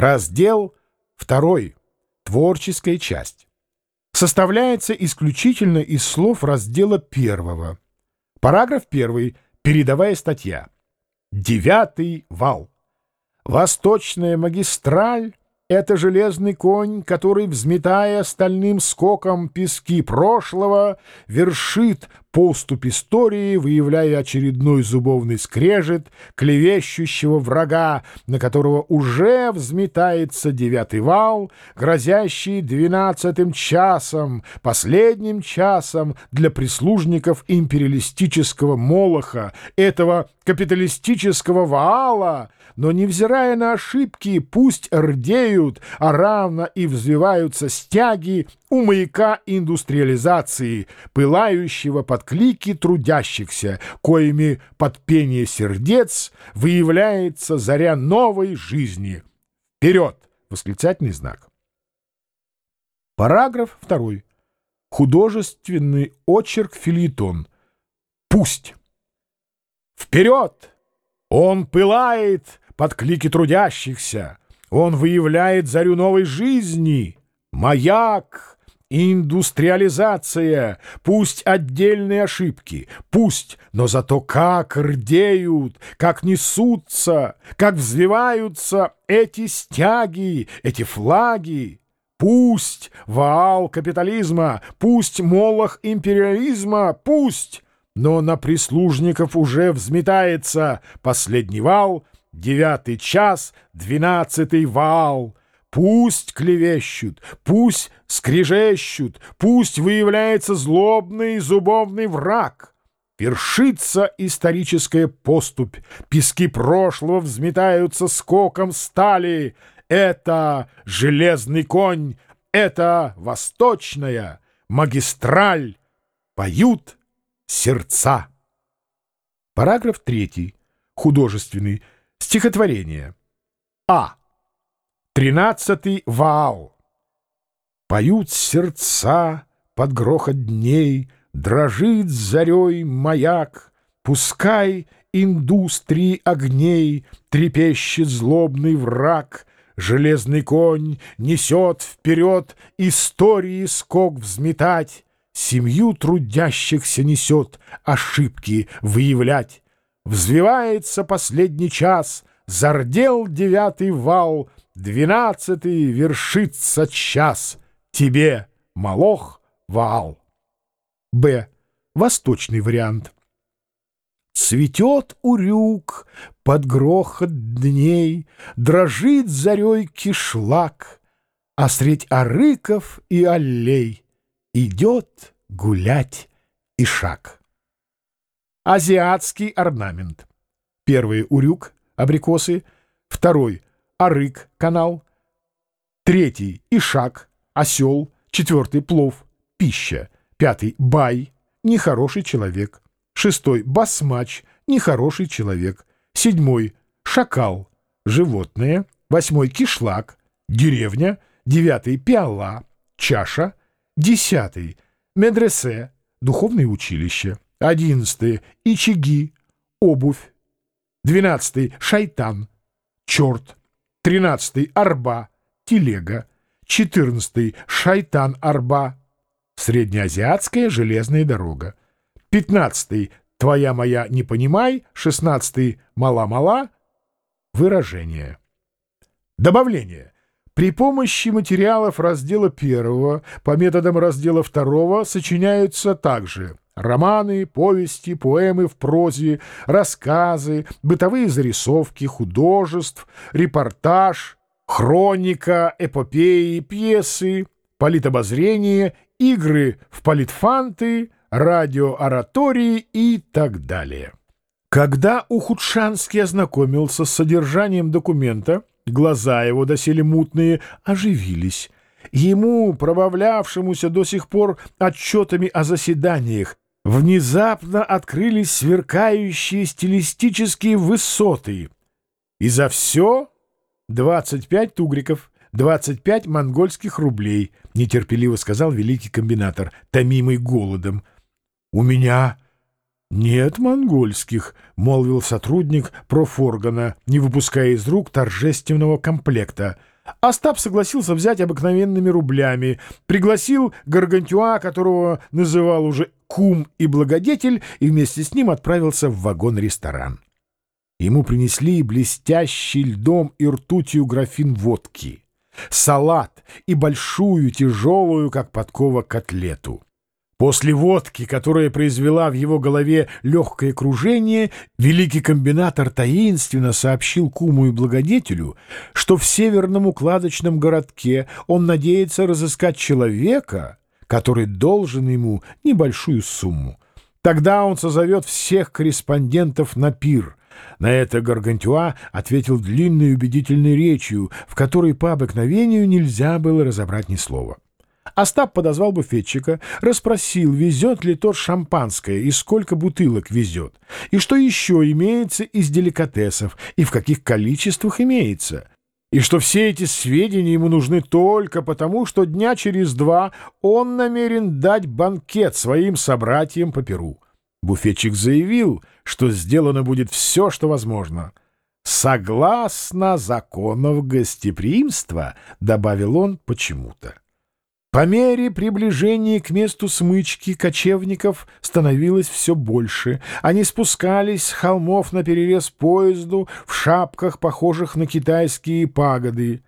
Раздел второй. Творческая часть. Составляется исключительно из слов раздела первого. Параграф первый. Передовая статья. Девятый вал. Восточная магистраль это железный конь, который, взметая стальным скоком пески прошлого, вершит поступ истории, выявляя очередной зубовный скрежет клевещущего врага, на которого уже взметается девятый вал, грозящий двенадцатым часом, последним часом для прислужников империалистического молоха, этого капиталистического ваала, но, невзирая на ошибки, пусть рдеют, а равно и взвиваются стяги у маяка индустриализации, пылающего под клики трудящихся, коими под пение сердец выявляется заря новой жизни. Вперед! Восклицательный знак. Параграф второй. Художественный очерк филитон. Пусть! Вперед! Он пылает под клики трудящихся. Он выявляет зарю новой жизни. Маяк, индустриализация, пусть отдельные ошибки, пусть, но зато как рдеют, как несутся, как взвиваются эти стяги, эти флаги. Пусть ваал капитализма, пусть молох империализма, пусть, но на прислужников уже взметается последний вал — девятый час, двенадцатый вал. Пусть клевещут, пусть скрежещут, пусть выявляется злобный зубовный враг. Вершится историческая поступь, пески прошлого взметаются скоком стали. Это железный конь, это восточная магистраль. Поют сердца. Параграф третий. Художественный. Стихотворение. А. Тринадцатый вал. Поют сердца под грохот дней, Дрожит зарей маяк, Пускай индустрии огней Трепещет злобный враг, Железный конь несет вперед Истории скок взметать, Семью трудящихся несет Ошибки выявлять. Взвивается последний час, зардел девятый вал, Двенадцатый вершится час. Тебе, Малох, вал. Б. Восточный вариант. Цветет урюк под грохот дней, Дрожит зарей кишлак, А средь арыков и аллей Идет гулять и шаг. Азиатский орнамент. Первый — урюк, абрикосы. Второй — арык, канал. Третий — ишак, осел. Четвертый — плов, пища. Пятый — бай, нехороший человек. Шестой — басмач, нехороший человек. Седьмой — шакал, животное. Восьмой — кишлак, деревня. Девятый — пиала, чаша. Десятый — медресе, духовное училище. Одиннадцатый — ичиги, обувь. Двенадцатый — шайтан, черт. Тринадцатый — арба, телега. Четырнадцатый — шайтан-арба, среднеазиатская железная дорога. Пятнадцатый — твоя моя не понимай. Шестнадцатый — мала-мала, выражение. Добавление. При помощи материалов раздела первого по методам раздела второго сочиняются также Романы, повести, поэмы в прозе, рассказы, бытовые зарисовки, художеств, репортаж, хроника, эпопеи, пьесы, политобозрение, игры в политфанты, радиооратории и так далее. Когда Ухудшанский ознакомился с содержанием документа, глаза его, доселе мутные, оживились. Ему, пробавлявшемуся до сих пор отчетами о заседаниях, внезапно открылись сверкающие стилистические высоты. И за все 25 тугриков, 25 монгольских рублей, нетерпеливо сказал великий комбинатор, томимый голодом. У меня «Нет монгольских», — молвил сотрудник профоргана, не выпуская из рук торжественного комплекта. Остап согласился взять обыкновенными рублями, пригласил Гаргантюа, которого называл уже кум и благодетель, и вместе с ним отправился в вагон-ресторан. Ему принесли блестящий льдом и ртутью графин водки, салат и большую, тяжелую, как подкова, котлету. После водки, которая произвела в его голове легкое кружение, великий комбинатор таинственно сообщил куму и благодетелю, что в северном укладочном городке он надеется разыскать человека, который должен ему небольшую сумму. Тогда он созовет всех корреспондентов на пир. На это Гаргантюа ответил длинной убедительной речью, в которой по обыкновению нельзя было разобрать ни слова. Остап подозвал буфетчика, расспросил, везет ли тот шампанское и сколько бутылок везет, и что еще имеется из деликатесов и в каких количествах имеется, и что все эти сведения ему нужны только потому, что дня через два он намерен дать банкет своим собратьям по Перу. Буфетчик заявил, что сделано будет все, что возможно. «Согласно законов гостеприимства», — добавил он почему-то. По мере приближения к месту смычки кочевников становилось все больше. Они спускались с холмов на перерез поезду в шапках, похожих на китайские пагоды.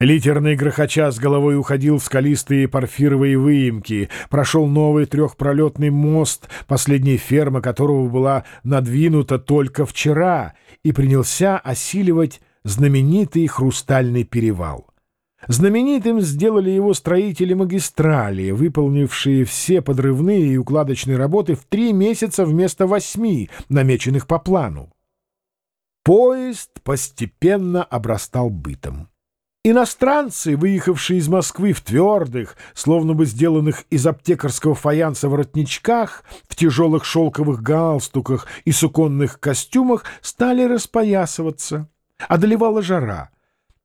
Литерный грохоча с головой уходил в скалистые порфировые выемки, прошел новый трехпролетный мост, последняя ферма которого была надвинута только вчера, и принялся осиливать знаменитый хрустальный перевал. Знаменитым сделали его строители магистрали, выполнившие все подрывные и укладочные работы в три месяца вместо восьми, намеченных по плану. Поезд постепенно обрастал бытом. Иностранцы, выехавшие из Москвы в твердых, словно бы сделанных из аптекарского фаянса воротничках, в тяжелых шелковых галстуках и суконных костюмах, стали распоясываться. Одолевала жара —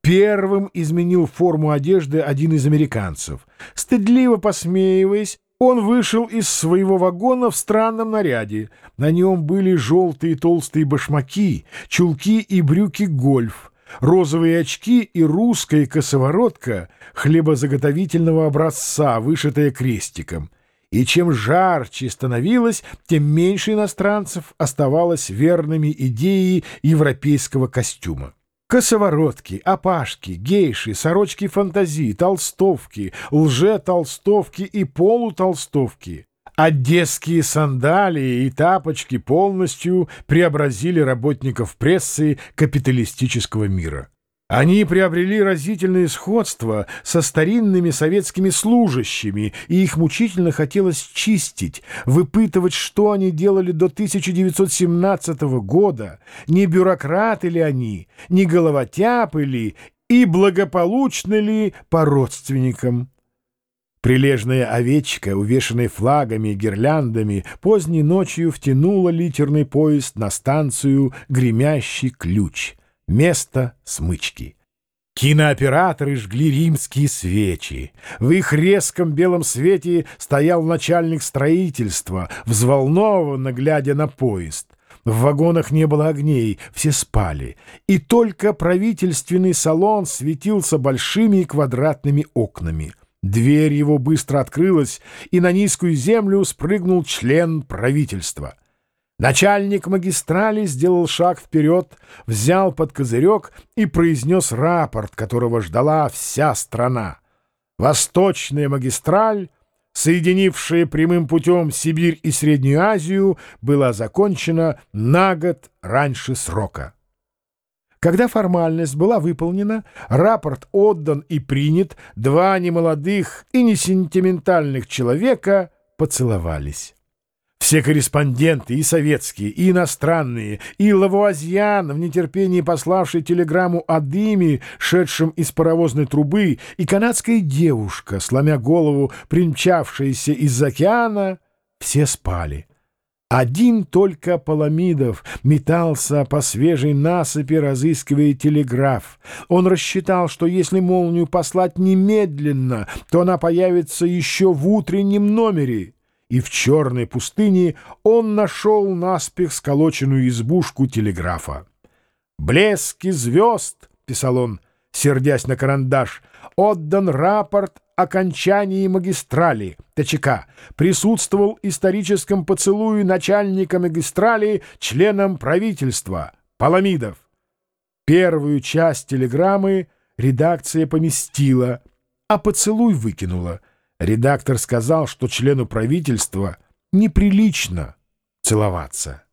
Первым изменил форму одежды один из американцев. Стыдливо посмеиваясь, он вышел из своего вагона в странном наряде. На нем были желтые толстые башмаки, чулки и брюки гольф, розовые очки и русская косоворотка хлебозаготовительного образца, вышитая крестиком. И чем жарче становилось, тем меньше иностранцев оставалось верными идеи европейского костюма. Косоворотки, опашки, гейши, сорочки фантазии, толстовки, лже-толстовки и полутолстовки. Одесские сандалии и тапочки полностью преобразили работников прессы капиталистического мира. Они приобрели разительное сходство со старинными советскими служащими, и их мучительно хотелось чистить, выпытывать, что они делали до 1917 года, не бюрократы ли они, не головотяпы ли и благополучны ли по родственникам. Прилежная овечка, увешанная флагами и гирляндами, поздней ночью втянула литерный поезд на станцию «Гремящий ключ». Место смычки. Кинооператоры жгли римские свечи. В их резком белом свете стоял начальник строительства, взволнованно глядя на поезд. В вагонах не было огней, все спали, и только правительственный салон светился большими квадратными окнами. Дверь его быстро открылась, и на низкую землю спрыгнул член правительства — Начальник магистрали сделал шаг вперед, взял под козырек и произнес рапорт, которого ждала вся страна. Восточная магистраль, соединившая прямым путем Сибирь и Среднюю Азию, была закончена на год раньше срока. Когда формальность была выполнена, рапорт отдан и принят, два немолодых и не сентиментальных человека поцеловались. Все корреспонденты, и советские, и иностранные, и Лавуазьян, в нетерпении пославший телеграмму о дыме, шедшем из паровозной трубы, и канадская девушка, сломя голову, примчавшаяся из океана, все спали. Один только Паламидов метался по свежей насыпи, разыскивая телеграф. Он рассчитал, что если молнию послать немедленно, то она появится еще в утреннем номере. И в черной пустыне он нашел наспех сколоченную избушку телеграфа. «Блески звезд», — писал он, сердясь на карандаш, — «отдан рапорт окончании магистрали ТЧК присутствовал историческом поцелуе начальника магистрали членом правительства Паламидов. Первую часть телеграммы редакция поместила, а поцелуй выкинула. Редактор сказал, что члену правительства неприлично целоваться.